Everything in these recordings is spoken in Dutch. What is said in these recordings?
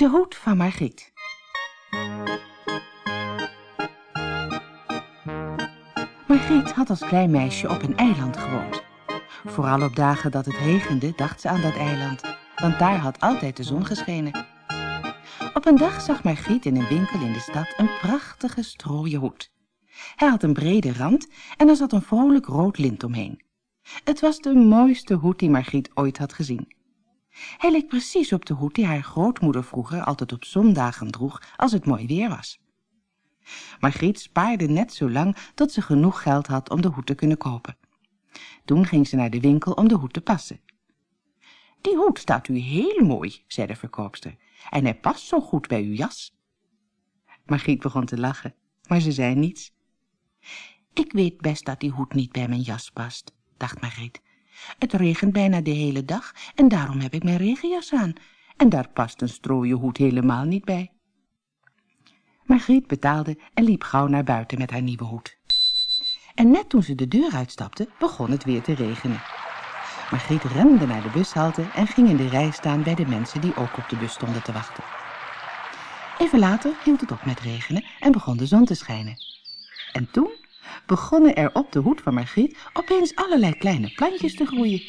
De hoed van Margriet. Margriet had als klein meisje op een eiland gewoond. Vooral op dagen dat het regende dacht ze aan dat eiland, want daar had altijd de zon geschenen. Op een dag zag Margriet in een winkel in de stad een prachtige strooien hoed. Hij had een brede rand en er zat een vrolijk rood lint omheen. Het was de mooiste hoed die Margriet ooit had gezien. Hij leek precies op de hoed die haar grootmoeder vroeger altijd op zondagen droeg als het mooi weer was. Margriet spaarde net zo lang tot ze genoeg geld had om de hoed te kunnen kopen. Toen ging ze naar de winkel om de hoed te passen. Die hoed staat u heel mooi, zei de verkoopster, en hij past zo goed bij uw jas. Margriet begon te lachen, maar ze zei niets. Ik weet best dat die hoed niet bij mijn jas past, dacht Margriet. Het regent bijna de hele dag en daarom heb ik mijn regenjas aan. En daar past een strooien hoed helemaal niet bij. Margriet betaalde en liep gauw naar buiten met haar nieuwe hoed. En net toen ze de deur uitstapte, begon het weer te regenen. Margriet rende naar de bushalte en ging in de rij staan bij de mensen die ook op de bus stonden te wachten. Even later hield het op met regenen en begon de zon te schijnen. En toen begonnen er op de hoed van Margriet opeens allerlei kleine plantjes te groeien.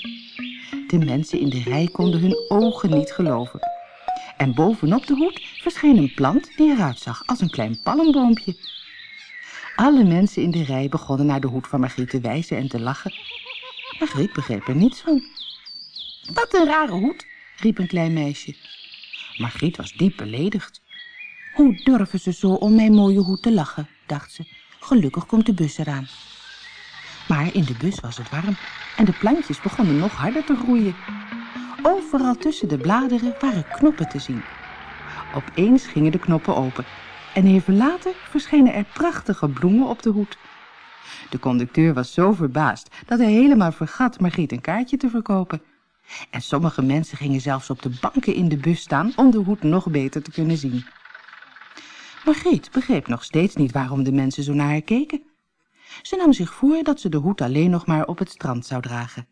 De mensen in de rij konden hun ogen niet geloven. En bovenop de hoed verscheen een plant die eruit zag als een klein palmboompje. Alle mensen in de rij begonnen naar de hoed van Margriet te wijzen en te lachen. Margriet begreep er niets van. Wat een rare hoed, riep een klein meisje. Margriet was diep beledigd. Hoe durven ze zo om mijn mooie hoed te lachen, dacht ze. Gelukkig komt de bus eraan. Maar in de bus was het warm en de plantjes begonnen nog harder te groeien. Overal tussen de bladeren waren knoppen te zien. Opeens gingen de knoppen open en even later verschenen er prachtige bloemen op de hoed. De conducteur was zo verbaasd dat hij helemaal vergat Margriet een kaartje te verkopen. En sommige mensen gingen zelfs op de banken in de bus staan om de hoed nog beter te kunnen zien. Margriet begreep nog steeds niet waarom de mensen zo naar haar keken. Ze nam zich voor dat ze de hoed alleen nog maar op het strand zou dragen.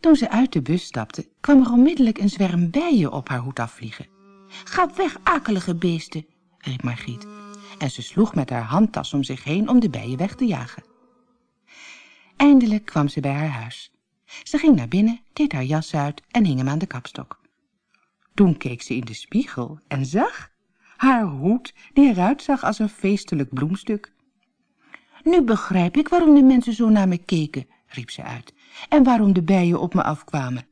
Toen ze uit de bus stapte, kwam er onmiddellijk een zwerm bijen op haar hoed afvliegen. Ga weg, akelige beesten, riep Margriet. En ze sloeg met haar handtas om zich heen om de bijen weg te jagen. Eindelijk kwam ze bij haar huis. Ze ging naar binnen, deed haar jas uit en hing hem aan de kapstok. Toen keek ze in de spiegel en zag haar hoed die eruit zag als een feestelijk bloemstuk. Nu begrijp ik waarom de mensen zo naar me keken, riep ze uit, en waarom de bijen op me afkwamen.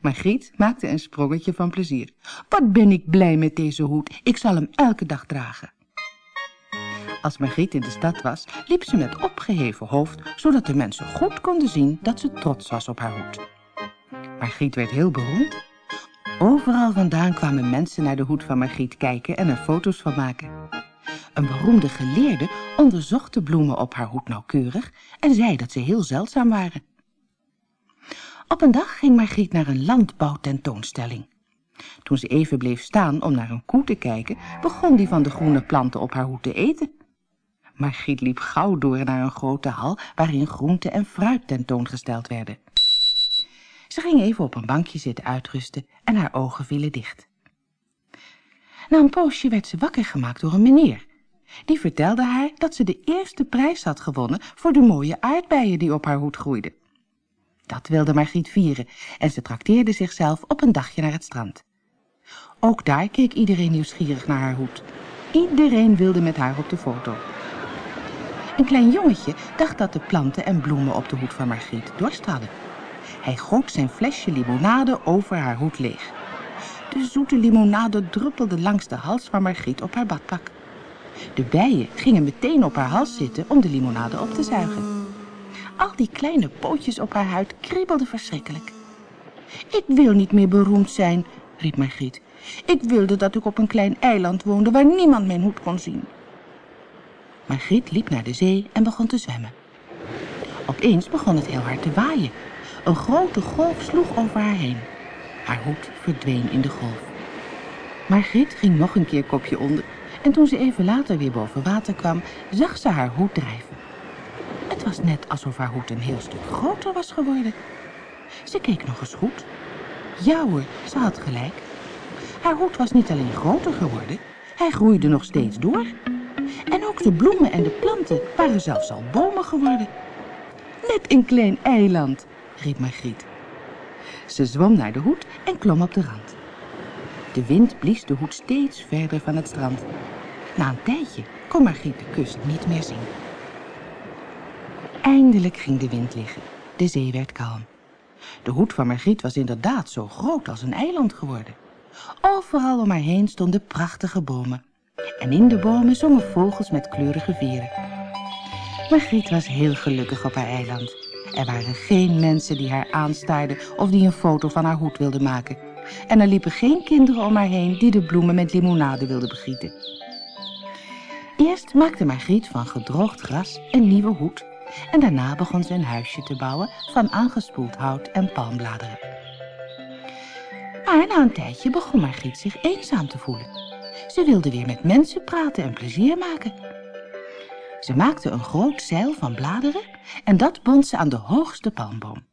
Margriet maakte een sprongetje van plezier. Wat ben ik blij met deze hoed, ik zal hem elke dag dragen. Als Margriet in de stad was, liep ze met opgeheven hoofd, zodat de mensen goed konden zien dat ze trots was op haar hoed. Margriet werd heel beroemd. Overal vandaan kwamen mensen naar de hoed van Margriet kijken en er foto's van maken. Een beroemde geleerde onderzocht de bloemen op haar hoed nauwkeurig en zei dat ze heel zeldzaam waren. Op een dag ging Margriet naar een landbouwtentoonstelling. Toen ze even bleef staan om naar een koe te kijken, begon die van de groene planten op haar hoed te eten. Margriet liep gauw door naar een grote hal waarin groente en fruit tentoongesteld werden. Ze ging even op een bankje zitten uitrusten en haar ogen vielen dicht. Na een poosje werd ze wakker gemaakt door een meneer. Die vertelde haar dat ze de eerste prijs had gewonnen voor de mooie aardbeien die op haar hoed groeiden. Dat wilde Margriet vieren en ze trakteerde zichzelf op een dagje naar het strand. Ook daar keek iedereen nieuwsgierig naar haar hoed. Iedereen wilde met haar op de foto. Een klein jongetje dacht dat de planten en bloemen op de hoed van Margriet dorst hadden. Hij goot zijn flesje limonade over haar hoed leeg. De zoete limonade druppelde langs de hals van Margriet op haar badpak. De bijen gingen meteen op haar hals zitten om de limonade op te zuigen. Al die kleine pootjes op haar huid kriebelden verschrikkelijk. Ik wil niet meer beroemd zijn, riep Margriet. Ik wilde dat ik op een klein eiland woonde waar niemand mijn hoed kon zien. Margriet liep naar de zee en begon te zwemmen. Opeens begon het heel hard te waaien. Een grote golf sloeg over haar heen. Haar hoed verdween in de golf. Margriet ging nog een keer kopje onder en toen ze even later weer boven water kwam, zag ze haar hoed drijven. Het was net alsof haar hoed een heel stuk groter was geworden. Ze keek nog eens goed. Ja ze had gelijk. Haar hoed was niet alleen groter geworden, hij groeide nog steeds door. En ook de bloemen en de planten waren zelfs al bomen geworden. Net een klein eiland, riep Margriet. Ze zwom naar de hoed en klom op de rand. De wind blies de hoed steeds verder van het strand. Na een tijdje kon Margriet de kust niet meer zien. Eindelijk ging de wind liggen. De zee werd kalm. De hoed van Margriet was inderdaad zo groot als een eiland geworden. Overal om haar heen stonden prachtige bomen. En in de bomen zongen vogels met kleurige veren. Margriet was heel gelukkig op haar eiland. Er waren geen mensen die haar aanstaarden of die een foto van haar hoed wilden maken. En er liepen geen kinderen om haar heen die de bloemen met limonade wilden begieten. Eerst maakte Margriet van gedroogd gras een nieuwe hoed en daarna begon ze een huisje te bouwen van aangespoeld hout en palmbladeren. Maar na een tijdje begon Margriet zich eenzaam te voelen. Ze wilde weer met mensen praten en plezier maken. Ze maakte een groot zeil van bladeren en dat bond ze aan de hoogste palmboom.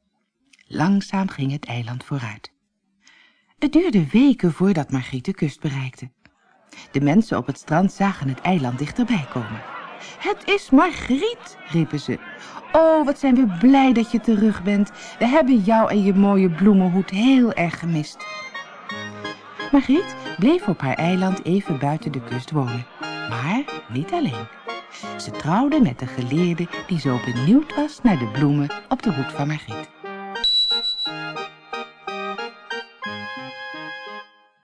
Langzaam ging het eiland vooruit. Het duurde weken voordat Margriet de kust bereikte. De mensen op het strand zagen het eiland dichterbij komen. Het is Margriet, riepen ze. Oh, wat zijn we blij dat je terug bent. We hebben jou en je mooie bloemenhoed heel erg gemist. Margriet bleef op haar eiland even buiten de kust wonen. Maar niet alleen. Ze trouwde met een geleerde die zo benieuwd was naar de bloemen op de hoed van Margriet.